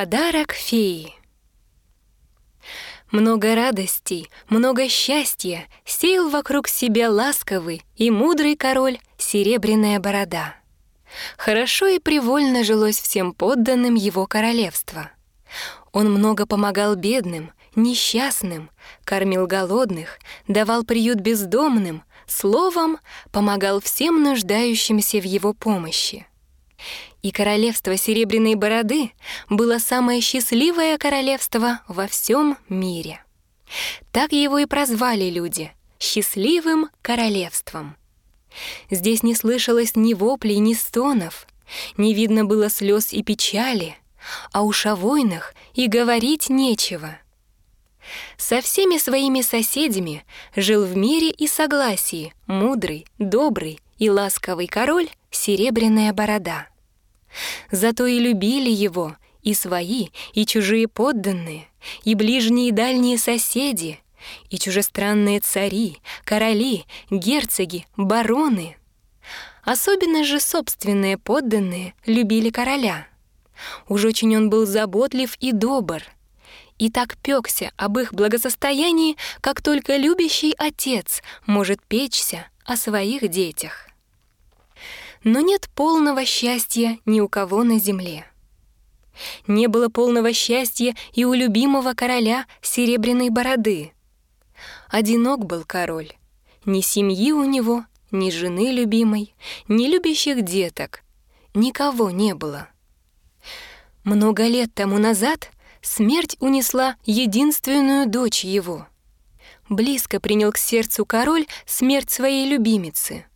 Подарок феи. Много радостей, много счастья сеял вокруг себя ласковый и мудрый король Серебряная Борода. Хорошо и привольно жилось всем подданным его королевства. Он много помогал бедным, несчастным, кормил голодных, давал приют бездомным, словом, помогал всем нуждающимся в его помощи. И королевство Серебряной Бороды было самое счастливое королевство во всем мире. Так его и прозвали люди — «счастливым королевством». Здесь не слышалось ни воплей, ни стонов, не видно было слез и печали, а уж о войнах и говорить нечего. Со всеми своими соседями жил в мире и согласии мудрый, добрый и ласковый король Серебряная Борода. Зато и любили его и свои, и чужие подданные, и ближние и дальние соседи, и чужестранные цари, короли, герцоги, бароны. Особенно же собственные подданные любили короля. Уж очень он был заботлив и добр, и так пёкся об их благосостоянии, как только любящий отец может печься о своих детях. Но нет полного счастья ни у кого на земле. Не было полного счастья и у любимого короля Серебряной Бороды — Одинок был король. Ни семьи у него, ни жены любимой, ни любящих деток. Никого не было. Много лет тому назад смерть унесла единственную дочь его. Близко принял к сердцу король смерть своей любимицы,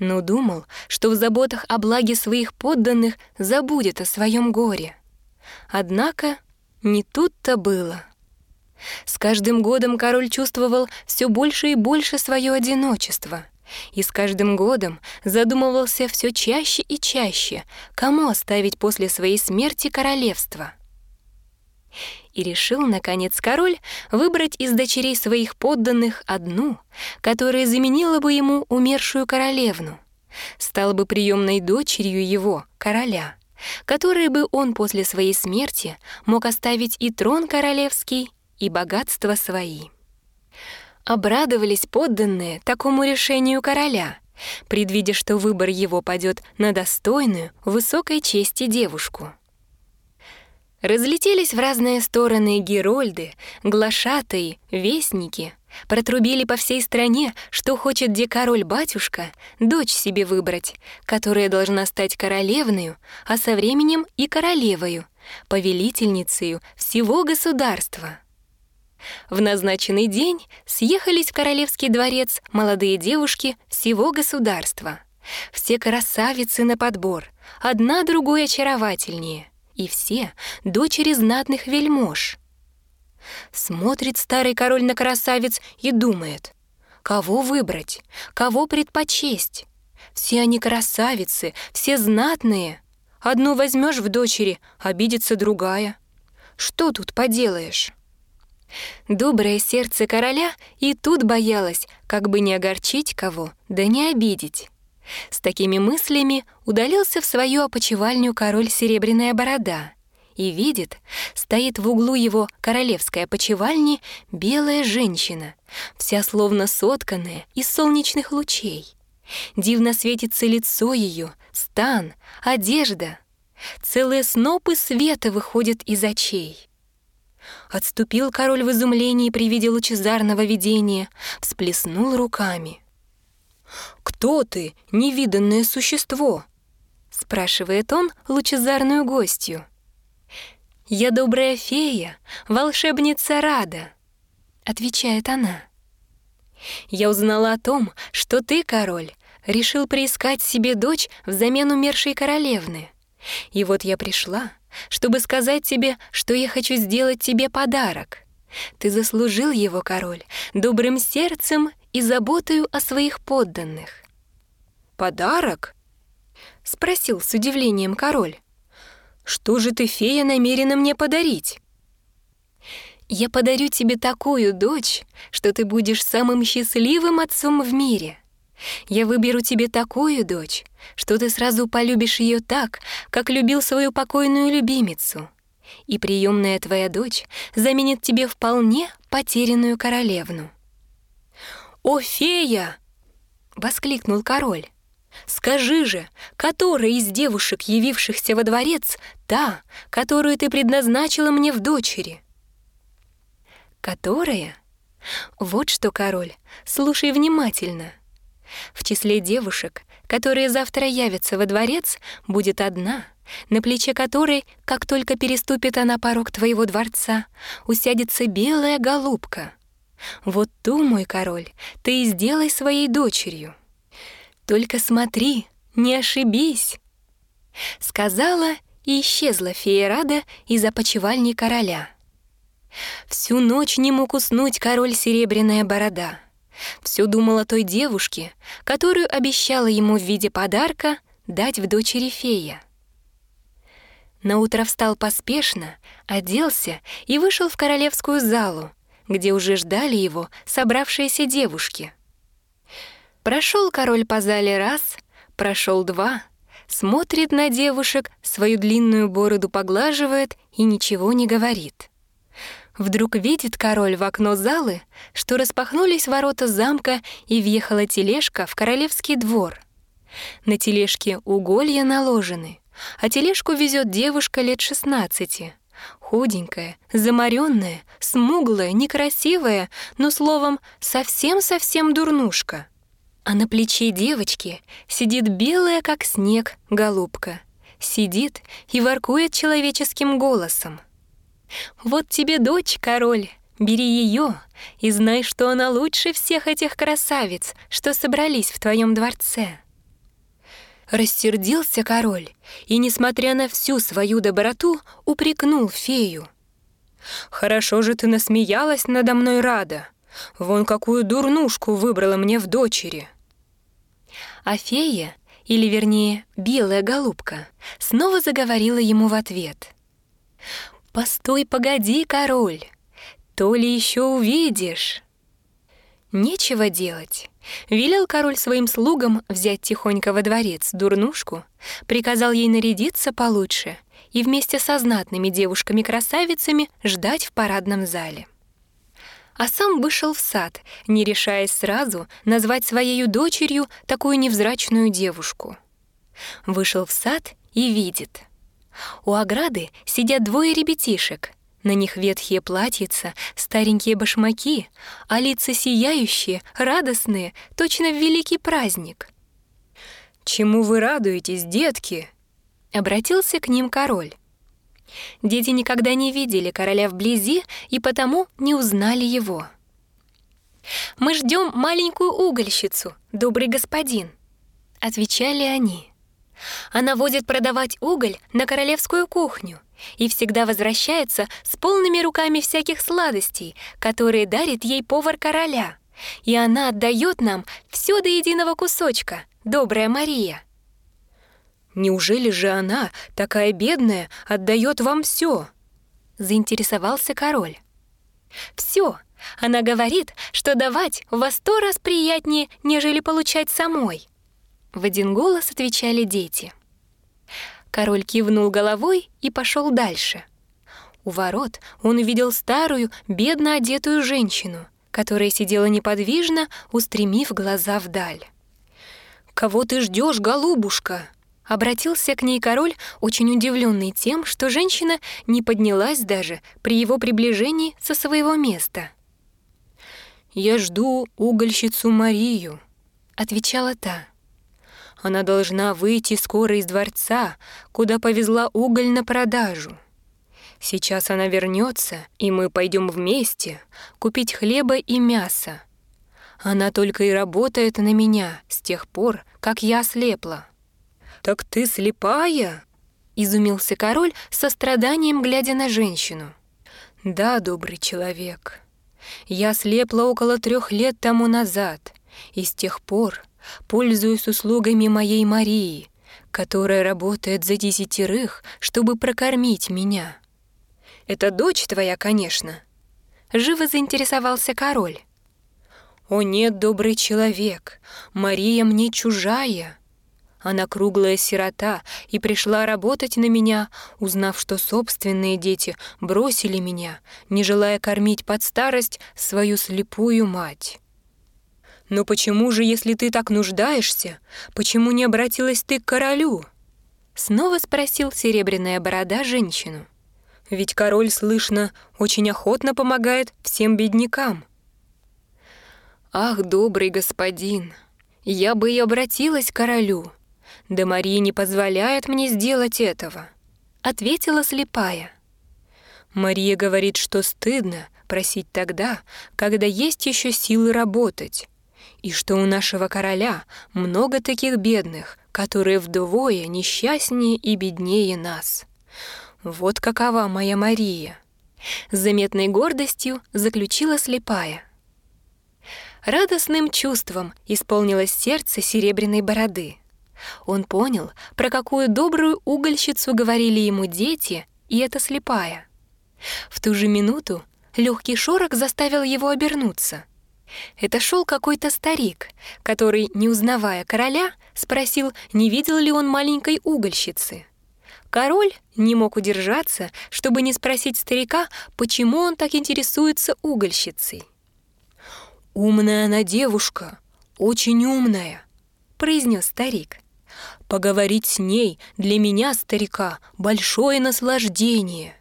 но думал, что в заботах о благе своих подданных забудет о своем горе. Однако не тут-то было. С каждым годом король чувствовал все больше и больше свое одиночество. И с каждым годом задумывался все чаще и чаще, кому оставить после своей смерти королевство. И решил, наконец, король выбрать из дочерей своих подданных одну, которая заменила бы ему умершую королевну, стала бы приемной дочерью его, короля, которой бы он после своей смерти мог оставить и трон королевский, и богатства свои. Обрадовались подданные такому решению короля, предвидя, что выбор его падет на достойную, высокой чести девушку. Разлетелись в разные стороны герольды, глашатые, вестники, протрубили по всей стране, что хочет где король-батюшка дочь себе выбрать, которая должна стать королевною, а со временем и королевою, повелительницей всего государства. В назначенный день съехались в королевский дворец молодые девушки всего государства. Все красавицы на подбор, одна другой очаровательнее, и все дочери знатных вельмож. Смотрит старый король на красавиц и думает, кого выбрать, кого предпочесть. Все они красавицы, все знатные. Одну возьмешь в дочери, обидится другая. Что тут поделаешь? Доброе сердце короля и тут боялось, как бы не огорчить кого, да не обидеть. С такими мыслями удалился в свою опочивальню король Серебряная Борода и видит, стоит в углу его королевской опочивальни белая женщина, вся словно сотканная из солнечных лучей. Дивно светится лицо ее, стан, одежда. Целые снопы света выходят из очей. Отступил король в изумлении при виде лучезарного видения, всплеснул руками. «Кто ты, невиданное существо?» — спрашивает он лучезарную гостью. «Я добрая фея, волшебница Рада», — отвечает она. «Я узнала о том, что ты, король, решил приискать себе дочь взамен умершей королевны. И вот я пришла, чтобы сказать тебе, что я хочу сделать тебе подарок. Ты заслужил его, король, добрым сердцем и заботою о своих подданных». «Подарок?» — спросил с удивлением король. «Что же ты, фея, намерена мне подарить?» «Я подарю тебе такую дочь, что ты будешь самым счастливым отцом в мире. Я выберу тебе такую дочь, что ты сразу полюбишь ее так, как любил свою покойную любимицу. и приемная твоя дочь заменит тебе вполне потерянную королевну». «О, фея!» — воскликнул король. «Скажи же, которая из девушек, явившихся во дворец, та, которую ты предназначила мне в дочери?» «Которая?» «Вот что, король, слушай внимательно. В числе девушек, которые завтра явятся во дворец, будет одна, на плече которой, как только переступит она порог твоего дворца, усядется белая голубка. Вот ту, мой король, ты и сделай своей дочерью. Только смотри, не ошибись!» Сказала и исчезла фея Рада из опочивальни короля. Всю ночь не мог уснуть король Серебряная Борода. Все думал о той девушке, которую обещала ему в виде подарка дать в дочери фея. Наутро встал поспешно, оделся и вышел в королевскую залу, где уже ждали его собравшиеся девушки. Прошел король по зале раз, прошел два, смотрит на девушек, свою длинную бороду поглаживает и ничего не говорит. Вдруг видит король в окно залы, что распахнулись ворота замка и въехала тележка в королевский двор. На тележке уголья наложены, а тележку везет девушка лет шестнадцати. Худенькая, заморенная, смуглая, некрасивая, но, словом, совсем-совсем дурнушка. А на плече девочки сидит белая, как снег, голубка. Сидит и воркует человеческим голосом. «Вот тебе дочь, король, бери ее и знай, что она лучше всех этих красавиц, что собрались в твоем дворце». Рассердился король и, несмотря на всю свою доброту, упрекнул фею. «Хорошо же ты насмеялась надо мной, Рада. Вон какую дурнушку выбрала мне в дочери». А фея, или вернее белая голубка, снова заговорила ему в ответ. «Постой, погоди, король, то ли еще увидишь». Нечего делать. Велел король своим слугам взять тихонько во дворец дурнушку, приказал ей нарядиться получше и вместе со знатными девушками-красавицами ждать в парадном зале. А сам вышел в сад, не решаясь сразу назвать своей дочерью такую невзрачную девушку. Вышел в сад и видит. У ограды сидят двое ребятишек — на них ветхие платьица, старенькие башмаки, а лица сияющие, радостные, точно в великий праздник. «Чему вы радуетесь, детки?» — обратился к ним король. Дети никогда не видели короля вблизи и потому не узнали его. «Мы ждем маленькую угольщицу, добрый господин», — отвечали они. «Она возит продавать уголь на королевскую кухню» и всегда возвращается с полными руками всяких сладостей, которые дарит ей повар короля. И она отдает нам все до единого кусочка, добрая Мария. Неужели же она, такая бедная, отдает вам все? Заинтересовался король. Все. Она говорит, что давать во сто раз приятнее, нежели получать самой. В один голос отвечали дети. Король кивнул головой и пошел дальше. У ворот он увидел старую, бедно одетую женщину, которая сидела неподвижно, устремив глаза вдаль. «Кого ты ждешь, голубушка?» Обратился к ней король, очень удивленный тем, что женщина не поднялась даже при его приближении со своего места. «Я жду угольщицу Марию», — отвечала та. Она должна выйти скоро из дворца, куда повезла уголь на продажу. Сейчас она вернется, и мы пойдем вместе купить хлеба и мяса. Она только и работает на меня с тех пор, как я ослепла. «Так ты слепая?» — изумился король со страданием, глядя на женщину. «Да, добрый человек. Я слепла около трех лет тому назад, и с тех пор пользуюсь услугами моей Марии, которая работает за десятерых, чтобы прокормить меня. Это дочь твоя, конечно. Живо заинтересовался король. О нет, добрый человек, Мария мне чужая, Она круглая сирота и пришла работать на меня, узнав, что собственные дети бросили меня, не желая кормить под старость свою слепую мать. «Но почему же, если ты так нуждаешься, почему не обратилась ты к королю?» Снова спросил серебряная борода женщину. «Ведь король, слышно, очень охотно помогает всем беднякам». «Ах, добрый господин, я бы и обратилась к королю, «Да Мария не позволяет мне сделать этого», — ответила слепая. Мария говорит, что стыдно просить тогда, когда есть еще силы работать, и что у нашего короля много таких бедных, которые вдвое несчастнее и беднее нас. Вот какова моя Мария. С заметной гордостью заключила слепая. Радостным чувством исполнилось сердце серебряной бороды. Он понял, про какую добрую угольщицу говорили ему дети, и это слепая. В ту же минуту легкий шорох заставил его обернуться. Это шел какой-то старик, который, не узнавая короля, спросил, не видел ли он маленькой угольщицы. Король не мог удержаться, чтобы не спросить старика, почему он так интересуется угольщицей. «Умная она девушка, очень умная», — произнес старик. Поговорить с ней для меня, старика, большое наслаждение.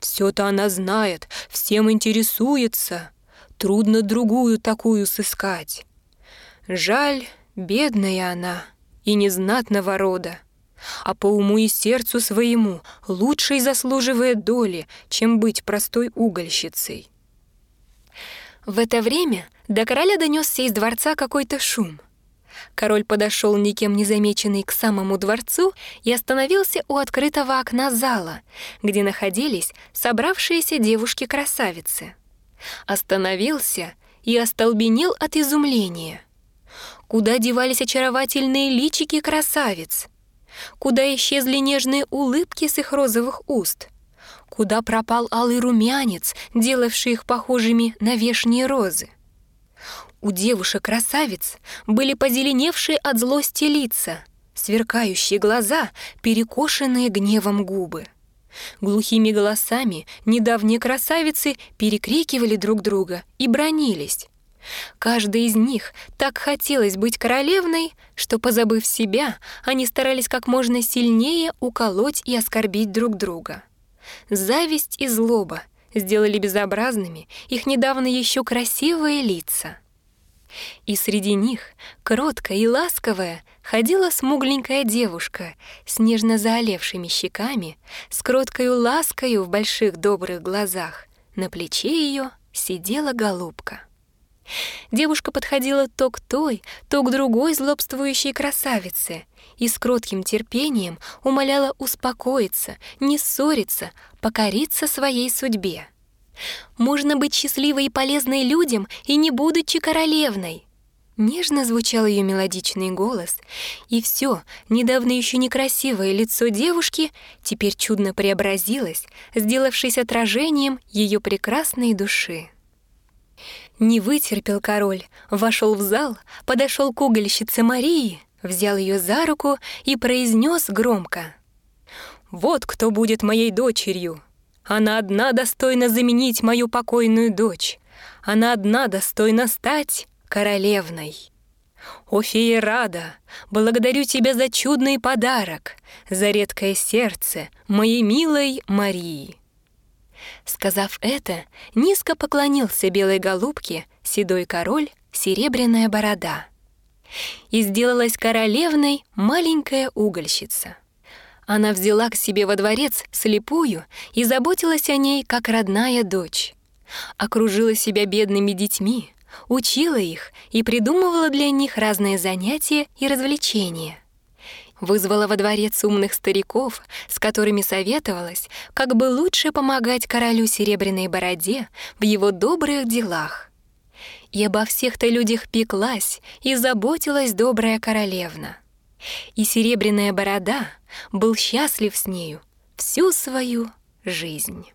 Все-то она знает, всем интересуется. Трудно другую такую сыскать. Жаль, бедная она и незнатного рода. А по уму и сердцу своему лучшей заслуживает доли, чем быть простой угольщицей. В это время до короля донесся из дворца какой-то шум — Король подошел никем не замеченный к самому дворцу и остановился у открытого окна зала, где находились собравшиеся девушки-красавицы. Остановился и остолбенел от изумления. Куда девались очаровательные личики красавиц? Куда исчезли нежные улыбки с их розовых уст? Куда пропал алый румянец, делавший их похожими на вешние розы? У девушек-красавиц были позеленевшие от злости лица, сверкающие глаза, перекошенные гневом губы. Глухими голосами недавние красавицы перекрикивали друг друга и бронились. Каждой из них так хотелось быть королевной, что, позабыв себя, они старались как можно сильнее уколоть и оскорбить друг друга. Зависть и злоба сделали безобразными их недавно еще красивые лица. И среди них, кроткая и ласковая, ходила смугленькая девушка с нежно заолевшими щеками, с кроткою ласкою в больших добрых глазах. На плече ее сидела голубка. Девушка подходила то к той, то к другой злобствующей красавице и с кротким терпением умоляла успокоиться, не ссориться, покориться своей судьбе. Можно быть счастливой и полезной людям, и не будучи королевной. Нежно звучал ее мелодичный голос, и все, недавно еще некрасивое лицо девушки теперь чудно преобразилось, сделавшись отражением ее прекрасной души. Не вытерпел король, вошел в зал, подошел к угольщице Марии, взял ее за руку и произнес громко. «Вот кто будет моей дочерью!» Она одна достойна заменить мою покойную дочь. Она одна достойна стать королевной. О, фея Рада, благодарю тебя за чудный подарок, за редкое сердце моей милой Марии. Сказав это, низко поклонился белой голубке седой король серебряная борода. И сделалась королевной маленькая угольщица. Она взяла к себе во дворец слепую и заботилась о ней, как родная дочь. Окружила себя бедными детьми, учила их и придумывала для них разные занятия и развлечения. Вызвала во дворец умных стариков, с которыми советовалась, как бы лучше помогать королю Серебряной Бороде в его добрых делах. И обо всех-то людях пеклась и заботилась добрая королевна. И Серебряная Борода — был счастлив с нею всю свою жизнь.